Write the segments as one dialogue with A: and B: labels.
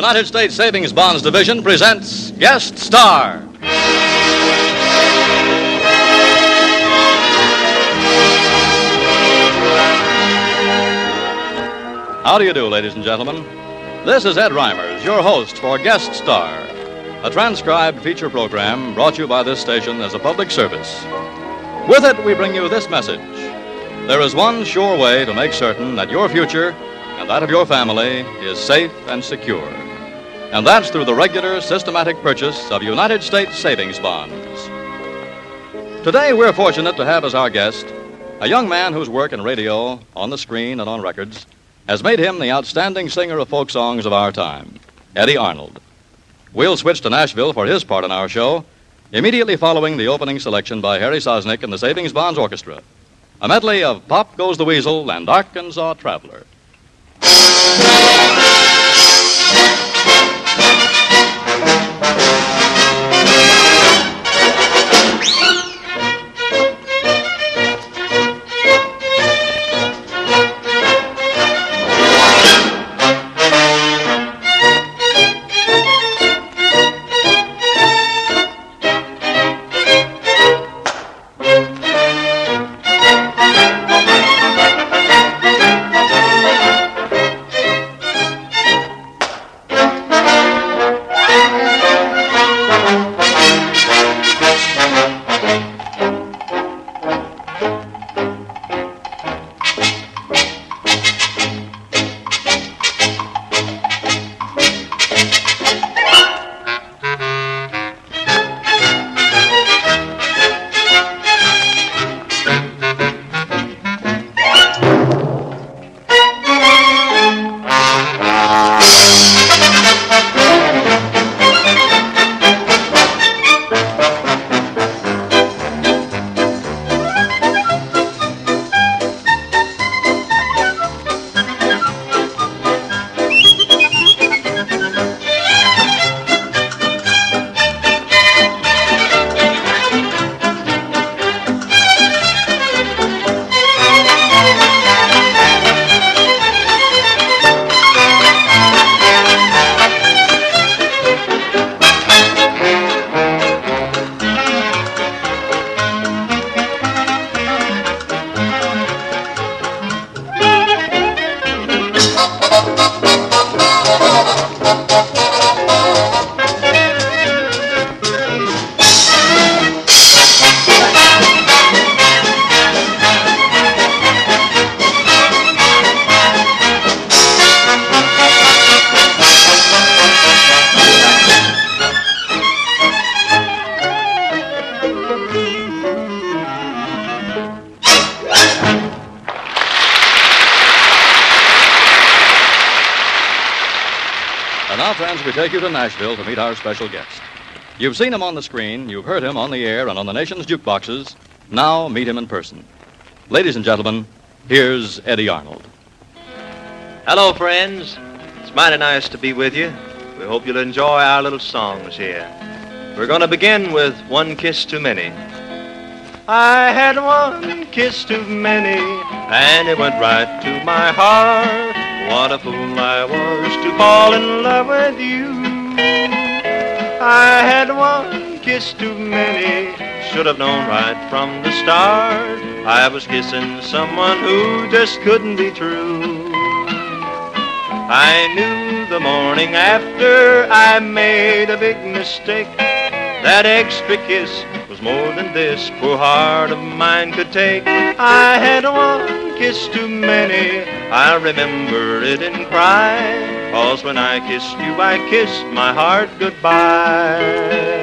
A: United States Savings Bonds Division presents Guest Star. How do you do, ladies and gentlemen? This is Ed Reimers, your host for Guest Star, a transcribed feature program brought you by this station as a public service. With it, we bring you this message There is one sure way to make certain that your future and that of your family is safe and secure. And that's through the regular, systematic purchase of United States savings bonds. Today, we're fortunate to have as our guest a young man whose work in radio, on the screen, and on records has made him the outstanding singer of folk songs of our time, Eddy Arnold. We'll switch to Nashville for his part in our show, immediately following the opening selection by Harry Sosnick and the Savings Bonds Orchestra. A medley of Pop Goes the Weasel and Arkansas Traveler. Now, we take you to Nashville to meet our special guest. You've seen him on the screen, you've heard him on the air and on the nation's jukeboxes. Now, meet him in person. Ladies and gentlemen, here's Eddy Arnold.
B: Hello, friends. It's mighty nice to be with you. We hope you'll enjoy our little songs here. We're going to begin with One Kiss Too Many. I had one kiss too many, and it went right to my heart. What a fool I was to fall in love with you. I had one kiss too many, should have known right from the start. I was kissing someone who just couldn't be true. I knew the morning after I made a big mistake. That extra kiss was more than this poor heart of mine could take. I had one kiss too many, I remember it and cry. Cause when I kissed you, I kissed my heart goodbye.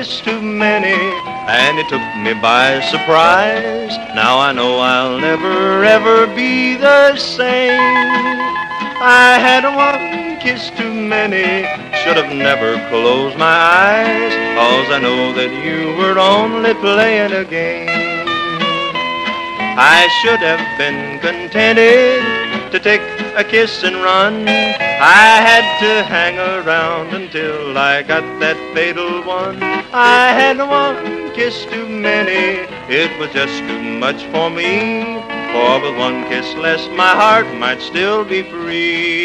B: Kiss too many, and it took me by surprise. Now I know I'll never ever be the same. I had one kiss too many, should have never closed my eyes, cause I know that you were only playing a game. I should have been contented to take a kiss and run. I had to hang around until I got that fatal one. I had one kiss too many, it was just too much for me. For with one kiss less, my heart might still be free.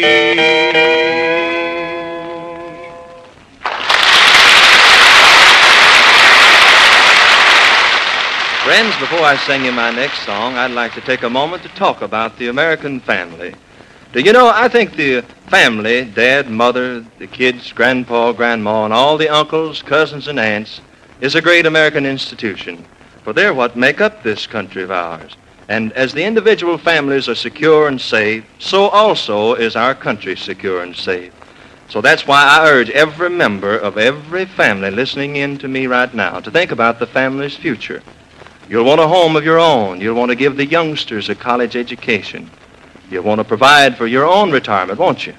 B: Friends, before I sing you my next song, I'd like to take a moment to talk about the American family. Do you know, I think the family, dad, mother, the kids, grandpa, grandma, and all the uncles, cousins, and aunts, is a great American institution, for they're what make up this country of ours. And as the individual families are secure and safe, so also is our country secure and safe. So that's why I urge every member of every family listening in to me right now to think about the family's future. You'll want a home of your own. You'll want to give the youngsters a college education. You'll want to provide for your own retirement, won't you?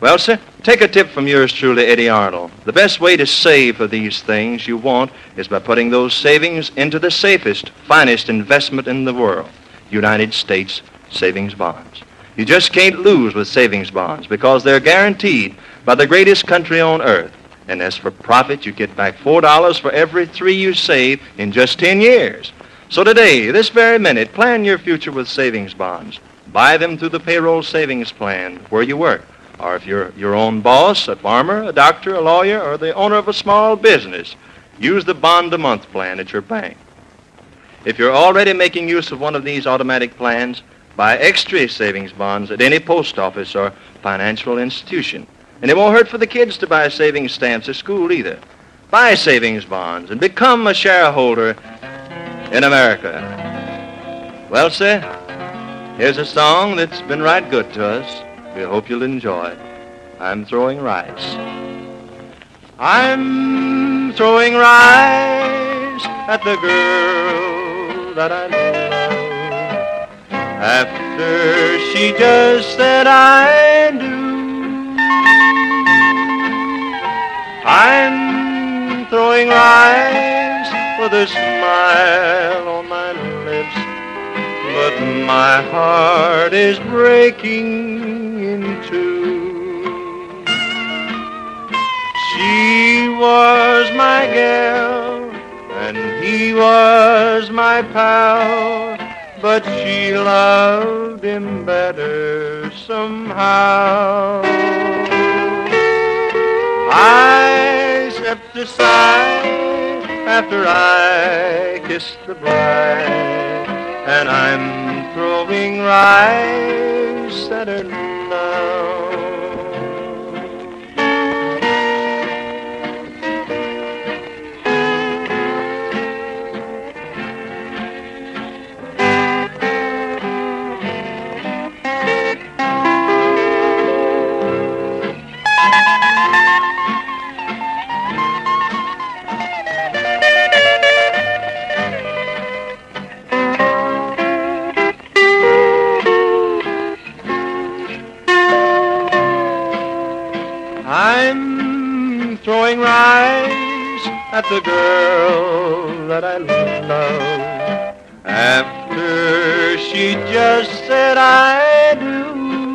B: Well, sir, take a tip from yours truly, Eddy Arnold. The best way to save for these things you want is by putting those savings into the safest, finest investment in the world, United States savings bonds. You just can't lose with savings bonds because they're guaranteed by the greatest country on earth. And as for profit, you get back $4 for every three you save in just 10 years. So today, this very minute, plan your future with savings bonds. Buy them through the payroll savings plan where you work. Or if you're your own boss, a farmer, a doctor, a lawyer, or the owner of a small business, use the bond a month plan at your bank. If you're already making use of one of these automatic plans, buy extra savings bonds at any post office or financial institution. And it won't hurt for the kids to buy savings stamps at school either. Buy savings bonds and become a shareholder in America. Well, sir, here's a song that's been right good to us. We hope you'll enjoy. I'm throwing rice. I'm throwing rice at the girl that I love. After she just said I do. I'm throwing rice with a smile on my lips, but my heart is breaking in two. She was my gal, and he was my pal, but she loved him better somehow. I stepped aside after I kissed the bride, and I'm throwing rice at the girl that I love. After she just said I do.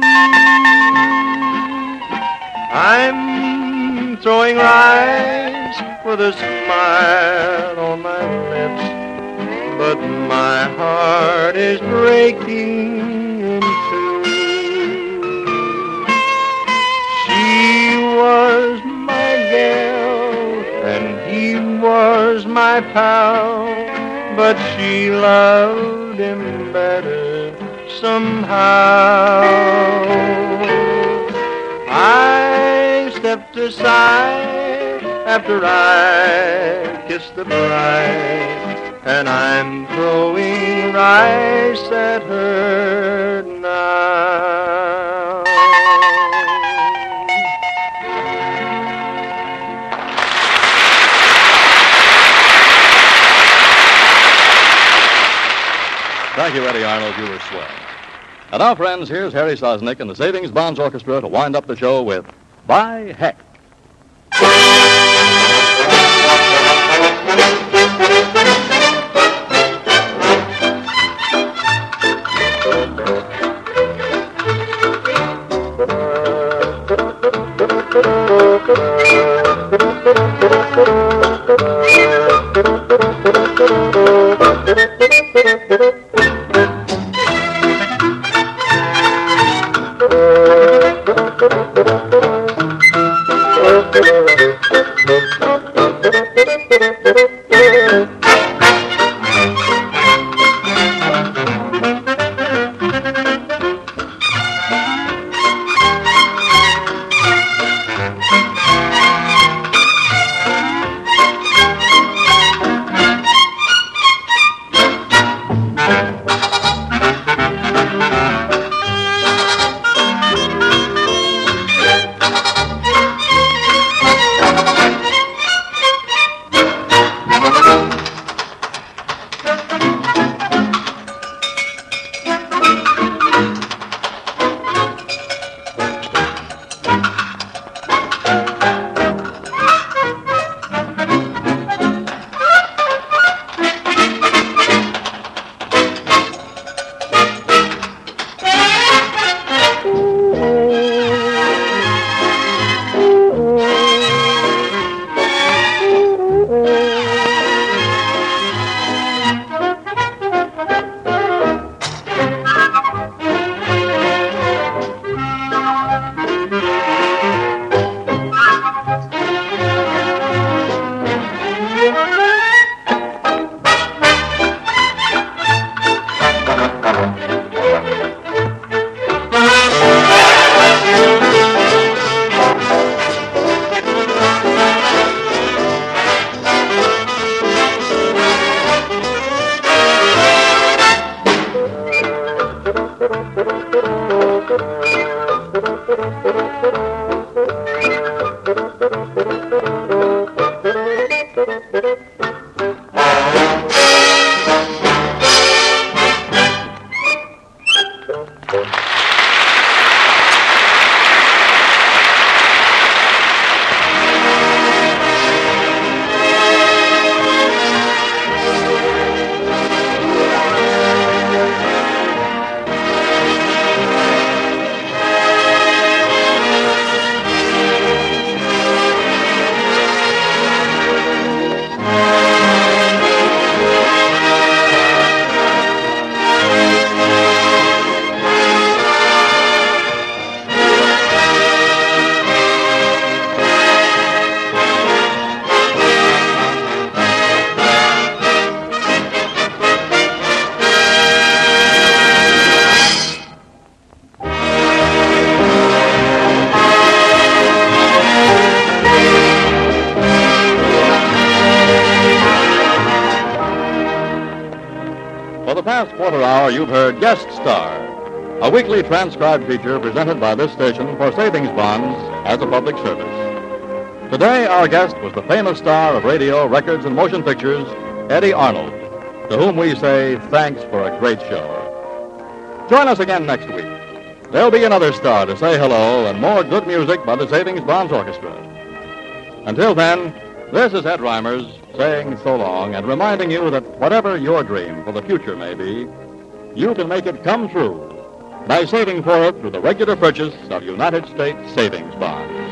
B: I'm throwing rice with a smile on my lips, but my heart is breaking my pal, but she loved him better somehow. I stepped aside after I kissed the bride, and I'm throwing rice at her now.
A: Thank you, Eddy Arnold. You were swell. And now, friends, here's Harry Sosnick and the Savings Bonds Orchestra to wind up the show with By Heck. Past quarter hour, you've heard Guest Star, a weekly transcribed feature presented by this station for savings bonds as a public service. Today, our guest was the famous star of radio, records, and motion pictures, Eddy Arnold, to whom we say thanks for a great show. Join us again next week. There'll be another star to say hello and more good music by the Savings Bonds Orchestra. Until then, this is Ed Reimers saying so long and reminding you that whatever your dream for the future may be, you can make it come true by saving for it through the regular purchase of United States savings bonds.